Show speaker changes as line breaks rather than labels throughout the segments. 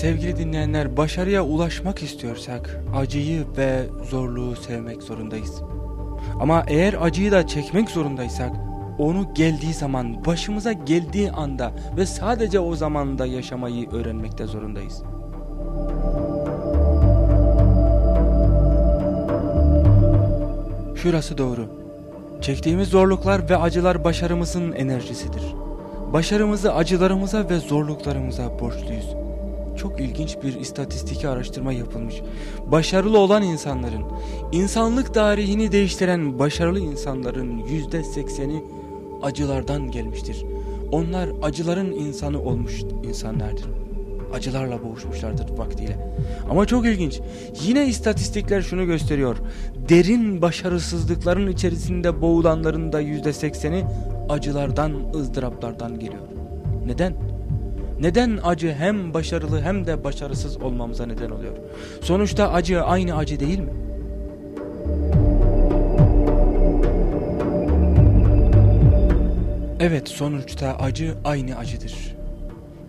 eğer başarıya ulaşmak istiyorsak acıyı ve zorluğu sevmek zorundayız. Ama eğer acıyı da çekmek zorundaysak onu geldiği zaman, başımıza geldiği anda ve sadece o zamanda yaşamayı öğrenmekte zorundayız. Şurası doğru. Çektiğimiz zorluklar ve acılar başarımızın enerjisidir. Başarımızı acılarımıza ve zorluklarımıza borçluyuz. Çok ilginç bir istatistiki araştırma yapılmış. Başarılı olan insanların, insanlık tarihini değiştiren başarılı insanların yüzde sekseni acılardan gelmiştir. Onlar acıların insanı olmuş insanlardır. Acılarla boğuşmuşlardır vaktiyle. Ama çok ilginç. Yine istatistikler şunu gösteriyor. Derin başarısızlıkların içerisinde boğulanların da yüzde sekseni acılardan, ızdıraplardan geliyor. Neden? Neden acı hem başarılı hem de başarısız olmamıza neden oluyor? Sonuçta acı aynı acı değil mi? Evet sonuçta acı aynı acıdır.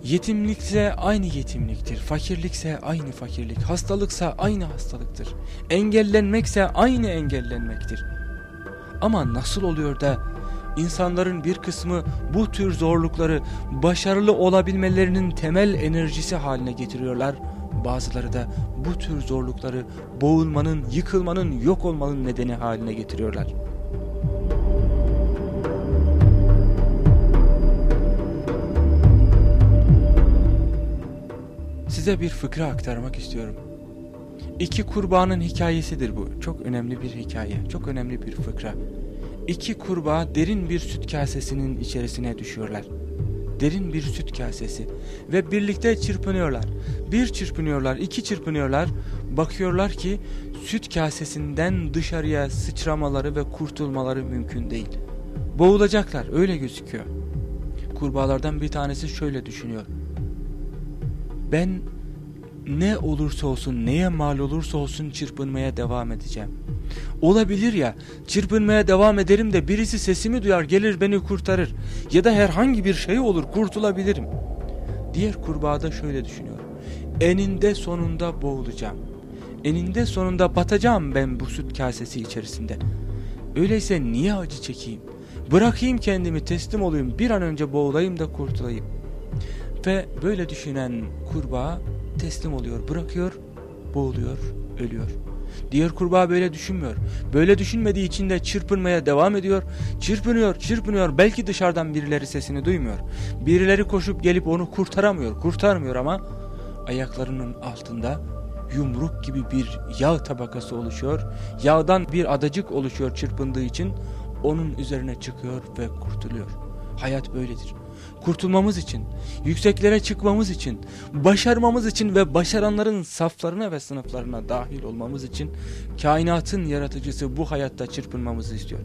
Yetimlikse aynı yetimliktir, fakirlikse aynı fakirlik, hastalıksa aynı hastalıktır, engellenmekse aynı engellenmektir. Ama nasıl oluyor da insanların bir kısmı bu tür zorlukları başarılı olabilmelerinin temel enerjisi haline getiriyorlar, bazıları da bu tür zorlukları boğulmanın, yıkılmanın, yok olmanın nedeni haline getiriyorlar. Size bir fıkra aktarmak istiyorum. İki kurbanın hikayesidir bu. Çok önemli bir hikaye, çok önemli bir fıkra. İki kurbağa derin bir süt kasesinin içerisine düşüyorlar. Derin bir süt kasesi ve birlikte çırpınıyorlar. Bir çırpınıyorlar, iki çırpınıyorlar. Bakıyorlar ki süt kasesinden dışarıya sıçramaları ve kurtulmaları mümkün değil. Boğulacaklar, öyle gözüküyor. Kurbağalardan bir tanesi şöyle düşünüyor ben ne olursa olsun neye mal olursa olsun çırpınmaya devam edeceğim. Olabilir ya çırpınmaya devam ederim de birisi sesimi duyar gelir beni kurtarır ya da herhangi bir şey olur kurtulabilirim. Diğer kurbağa da şöyle düşünüyor. Eninde sonunda boğulacağım. Eninde sonunda batacağım ben bu süt kasesi içerisinde. Öyleyse niye acı çekeyim? Bırakayım kendimi teslim olayım bir an önce boğulayım da kurtulayım.'' Ve böyle düşünen kurbağa teslim oluyor, bırakıyor, boğuluyor, ölüyor. Diğer kurbağa böyle düşünmüyor. Böyle düşünmediği için de çırpınmaya devam ediyor. Çırpınıyor, çırpınıyor. Belki dışarıdan birileri sesini duymuyor. Birileri koşup gelip onu kurtaramıyor. Kurtarmıyor ama ayaklarının altında yumruk gibi bir yağ tabakası oluşuyor. Yağdan bir adacık oluşuyor çırpındığı için. Onun üzerine çıkıyor ve kurtuluyor. Hayat böyledir kurtulmamız için, yükseklere çıkmamız için, başarmamız için ve başaranların saflarına ve sınıflarına dahil olmamız için kainatın yaratıcısı bu hayatta çırpınmamızı istiyor.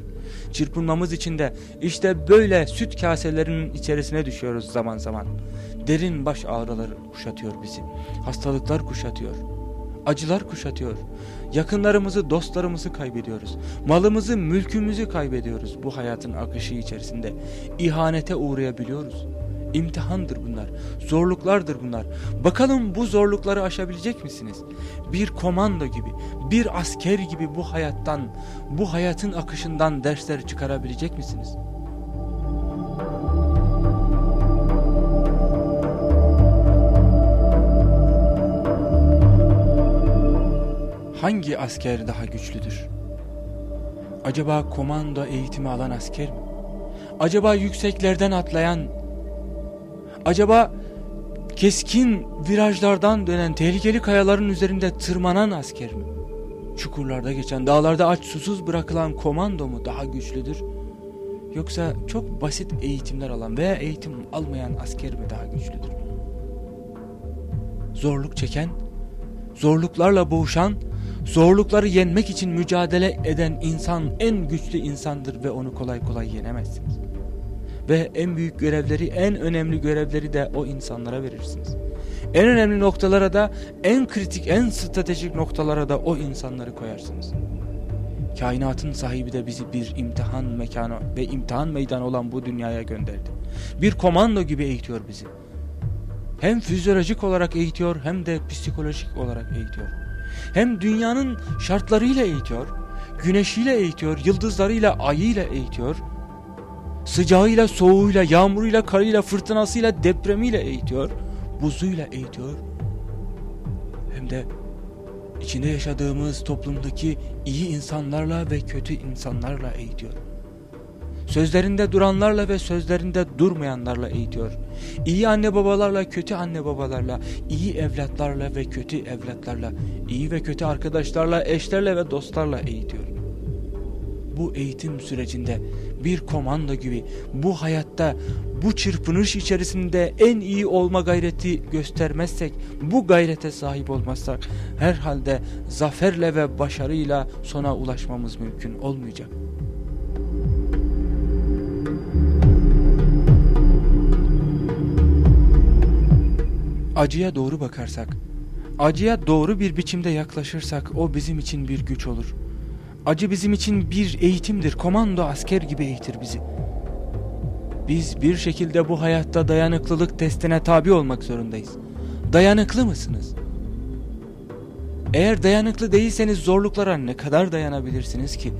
Çırpınmamız için de işte böyle süt kaselerinin içerisine düşüyoruz zaman zaman. Derin baş ağrıları kuşatıyor bizi, hastalıklar kuşatıyor, acılar kuşatıyor. Yakınlarımızı, dostlarımızı kaybediyoruz. Malımızı, mülkümüzü kaybediyoruz bu hayatın akışı içerisinde. İhanete uğrayabiliyoruz. İmtihandır bunlar. Zorluklardır bunlar. Bakalım bu zorlukları aşabilecek misiniz? Bir komando gibi, bir asker gibi bu hayattan, bu hayatın akışından dersler çıkarabilecek misiniz? Hangi asker daha güçlüdür? Acaba komando eğitimi alan asker mi? Acaba yükseklerden atlayan, acaba keskin virajlardan dönen tehlikeli kayaların üzerinde tırmanan asker mi? Çukurlarda geçen, dağlarda aç susuz bırakılan komando mu daha güçlüdür? Yoksa çok basit eğitimler alan veya eğitim almayan asker mi daha güçlüdür? Zorluk çeken, zorluklarla boğuşan, Zorlukları yenmek için mücadele eden insan en güçlü insandır ve onu kolay kolay yenemezsiniz. Ve en büyük görevleri, en önemli görevleri de o insanlara verirsiniz. En önemli noktalara da, en kritik, en stratejik noktalara da o insanları koyarsınız. Kainatın sahibi de bizi bir imtihan mekanı ve imtihan meydanı olan bu dünyaya gönderdi. Bir komando gibi eğitiyor bizi. Hem fizyolojik olarak eğitiyor hem de psikolojik olarak eğitiyor. Hem dünyanın şartlarıyla eğitiyor, güneşiyle eğitiyor, yıldızlarıyla, ayıyla eğitiyor. Sıcağıyla, soğuğuyla, yağmuruyla, karıyla, fırtınasıyla, depremiyle eğitiyor. Buzuyla eğitiyor. Hem de içinde yaşadığımız toplumdaki iyi insanlarla ve kötü insanlarla eğitiyor. Sözlerinde duranlarla ve sözlerinde durmayanlarla eğitiyor. İyi anne babalarla, kötü anne babalarla, iyi evlatlarla ve kötü evlatlarla, iyi ve kötü arkadaşlarla, eşlerle ve dostlarla eğitiyor. Bu eğitim sürecinde bir komando gibi bu hayatta bu çırpınış içerisinde en iyi olma gayreti göstermezsek, bu gayrete sahip olmazsak herhalde zaferle ve başarıyla sona ulaşmamız mümkün olmayacak. Acıya doğru bakarsak, acıya doğru bir biçimde yaklaşırsak o bizim için bir güç olur. Acı bizim için bir eğitimdir, komando asker gibi eğitir bizi. Biz bir şekilde bu hayatta dayanıklılık testine tabi olmak zorundayız. Dayanıklı mısınız? Eğer dayanıklı değilseniz zorluklara ne kadar dayanabilirsiniz ki?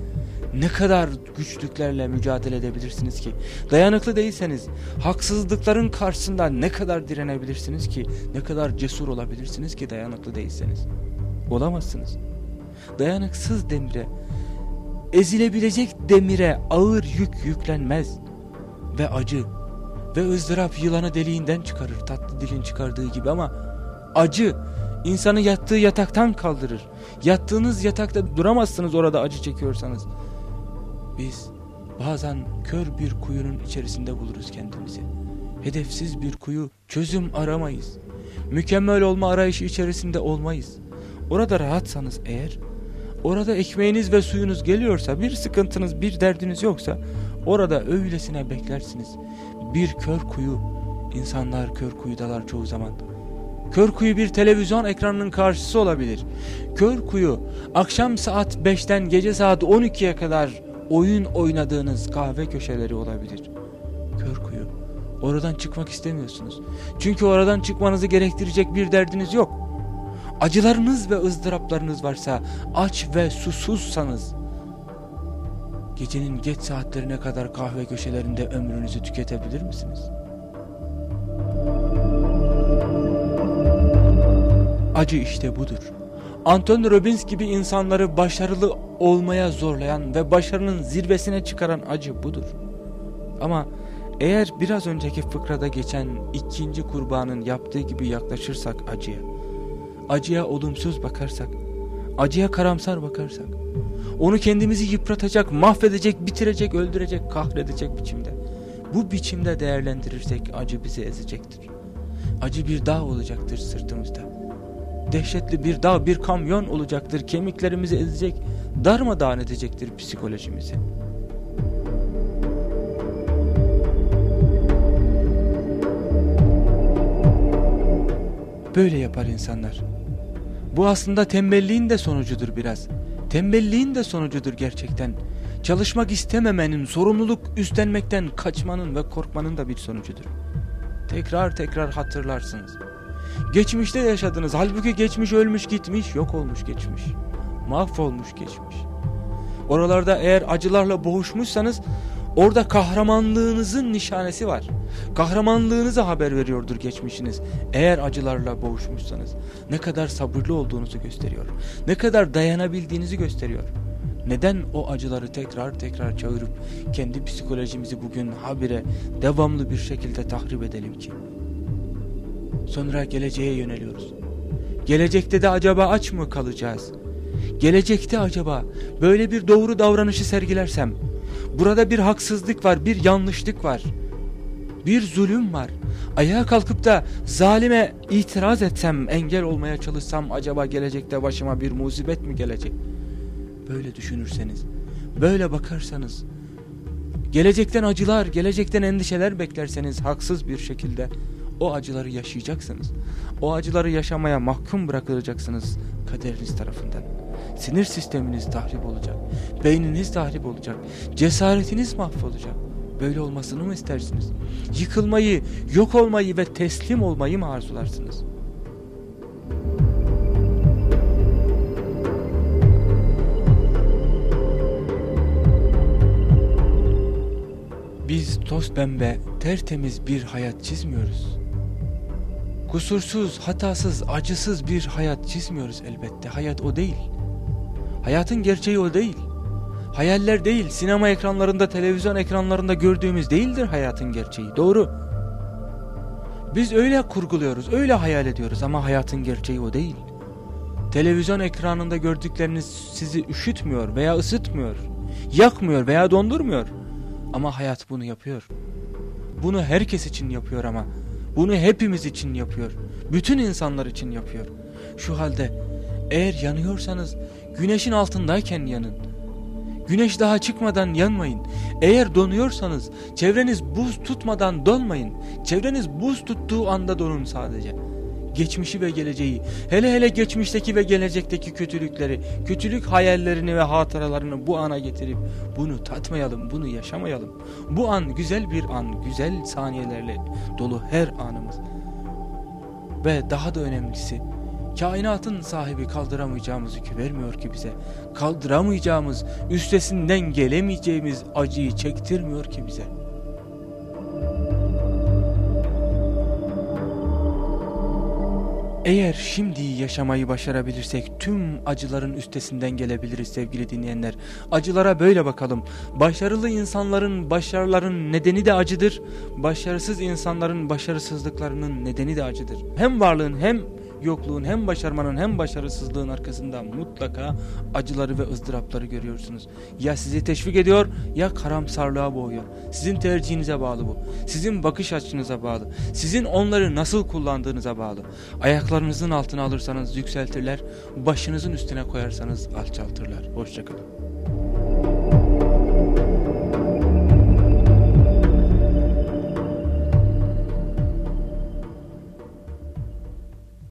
Ne kadar güçlüklerle mücadele edebilirsiniz ki? Dayanıklı değilseniz haksızlıkların karşısında ne kadar direnebilirsiniz ki? Ne kadar cesur olabilirsiniz ki dayanıklı değilseniz? Olamazsınız. Dayanıksız demire, ezilebilecek demire ağır yük yüklenmez. Ve acı ve ızdırap yılanı deliğinden çıkarır tatlı dilin çıkardığı gibi ama acı insanı yattığı yataktan kaldırır. Yattığınız yatakta duramazsınız orada acı çekiyorsanız. Biz bazen kör bir kuyunun içerisinde buluruz kendimizi. Hedefsiz bir kuyu, çözüm aramayız. Mükemmel olma arayışı içerisinde olmayız. Orada rahatsanız eğer, orada ekmeğiniz ve suyunuz geliyorsa, bir sıkıntınız, bir derdiniz yoksa, orada öylesine beklersiniz. Bir kör kuyu, insanlar kör kuyudalar çoğu zaman. Kör kuyu bir televizyon ekranının karşısı olabilir. Kör kuyu akşam saat 5'ten gece saat 12'ye kadar oyun oynadığınız kahve köşeleri olabilir. Kör kuyu. Oradan çıkmak istemiyorsunuz. Çünkü oradan çıkmanızı gerektirecek bir derdiniz yok. Acılarınız ve ızdıraplarınız varsa, aç ve susuzsanız, gecenin geç saatlerine kadar kahve köşelerinde ömrünüzü tüketebilir misiniz? Acı işte budur. Anton Robbins gibi insanları başarılı olmaya zorlayan ve başarının zirvesine çıkaran acı budur. Ama eğer biraz önceki fıkrada geçen ikinci kurbanın yaptığı gibi yaklaşırsak acıya, acıya olumsuz bakarsak, acıya karamsar bakarsak, onu kendimizi yıpratacak, mahvedecek, bitirecek, öldürecek, kahredecek biçimde, bu biçimde değerlendirirsek acı bizi ezecektir. Acı bir dağ olacaktır sırtımızda dehşetli bir dağ, bir kamyon olacaktır. Kemiklerimizi ezecek, darmadağın edecektir psikolojimizi. Böyle yapar insanlar. Bu aslında tembelliğin de sonucudur biraz. Tembelliğin de sonucudur gerçekten. Çalışmak istememenin, sorumluluk üstlenmekten kaçmanın ve korkmanın da bir sonucudur. Tekrar tekrar hatırlarsınız. Geçmişte yaşadınız. Halbuki geçmiş ölmüş gitmiş, yok olmuş geçmiş. Mahvolmuş geçmiş. Oralarda eğer acılarla boğuşmuşsanız orada kahramanlığınızın nişanesi var. Kahramanlığınızı haber veriyordur geçmişiniz. Eğer acılarla boğuşmuşsanız ne kadar sabırlı olduğunuzu gösteriyor. Ne kadar dayanabildiğinizi gösteriyor. Neden o acıları tekrar tekrar çağırıp kendi psikolojimizi bugün habire devamlı bir şekilde tahrip edelim ki? Sonra geleceğe yöneliyoruz. Gelecekte de acaba aç mı kalacağız? Gelecekte acaba böyle bir doğru davranışı sergilersem, burada bir haksızlık var, bir yanlışlık var, bir zulüm var. Ayağa kalkıp da zalime itiraz etsem, engel olmaya çalışsam acaba gelecekte başıma bir musibet mi gelecek? Böyle düşünürseniz, böyle bakarsanız, gelecekten acılar, gelecekten endişeler beklerseniz haksız bir şekilde o acıları yaşayacaksınız. O acıları yaşamaya mahkum bırakılacaksınız kaderiniz tarafından. Sinir sisteminiz tahrip olacak. Beyniniz tahrip olacak. Cesaretiniz mahvolacak. Böyle olmasını mı istersiniz? Yıkılmayı, yok olmayı ve teslim olmayı mı arzularsınız? Biz toz pembe, tertemiz bir hayat çizmiyoruz. Kusursuz, hatasız, acısız bir hayat çizmiyoruz elbette. Hayat o değil. Hayatın gerçeği o değil. Hayaller değil, sinema ekranlarında, televizyon ekranlarında gördüğümüz değildir hayatın gerçeği. Doğru. Biz öyle kurguluyoruz, öyle hayal ediyoruz ama hayatın gerçeği o değil. Televizyon ekranında gördükleriniz sizi üşütmüyor veya ısıtmıyor, yakmıyor veya dondurmuyor. Ama hayat bunu yapıyor. Bunu herkes için yapıyor ama. Bunu hepimiz için yapıyor. Bütün insanlar için yapıyor. Şu halde eğer yanıyorsanız güneşin altındayken yanın. Güneş daha çıkmadan yanmayın. Eğer donuyorsanız çevreniz buz tutmadan donmayın. Çevreniz buz tuttuğu anda donun sadece. Geçmişi ve geleceği, hele hele geçmişteki ve gelecekteki kötülükleri, kötülük hayallerini ve hatıralarını bu ana getirip bunu tatmayalım, bunu yaşamayalım. Bu an güzel bir an, güzel saniyelerle dolu her anımız. Ve daha da önemlisi Kainatın sahibi kaldıramayacağımız yükü vermiyor ki bize. Kaldıramayacağımız, üstesinden gelemeyeceğimiz acıyı çektirmiyor ki bize. Eğer şimdi yaşamayı başarabilirsek tüm acıların üstesinden gelebiliriz sevgili dinleyenler. Acılara böyle bakalım. Başarılı insanların başarıların nedeni de acıdır. Başarısız insanların başarısızlıklarının nedeni de acıdır. Hem varlığın hem yokluğun hem başarmanın hem başarısızlığın arkasında mutlaka acıları ve ızdırapları görüyorsunuz. Ya sizi teşvik ediyor ya karamsarlığa boğuyor. Sizin tercihinize bağlı bu. Sizin bakış açınıza bağlı. Sizin onları nasıl kullandığınıza bağlı. Ayaklarınızın altına alırsanız yükseltirler, başınızın üstüne koyarsanız alçaltırlar. Hoşçakalın.